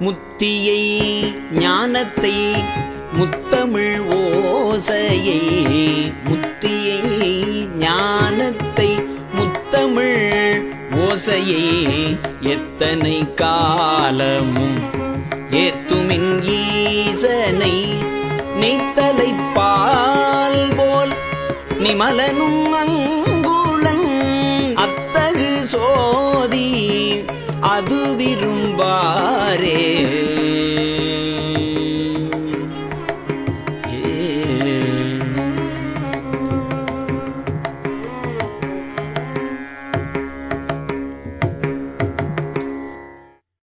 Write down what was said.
முத்தியை ஞானத்தை முத்தமிழ் ஓசையை முத்தியை ஞானத்தை முத்தமிழ் ஓசையை எத்தனை காலமும் ஏத்துமின் ஈசனை நீத்தலை பால் போல் நிமலனும் அங்குளன் அத்தகு சோதி அது விரும்பாரே.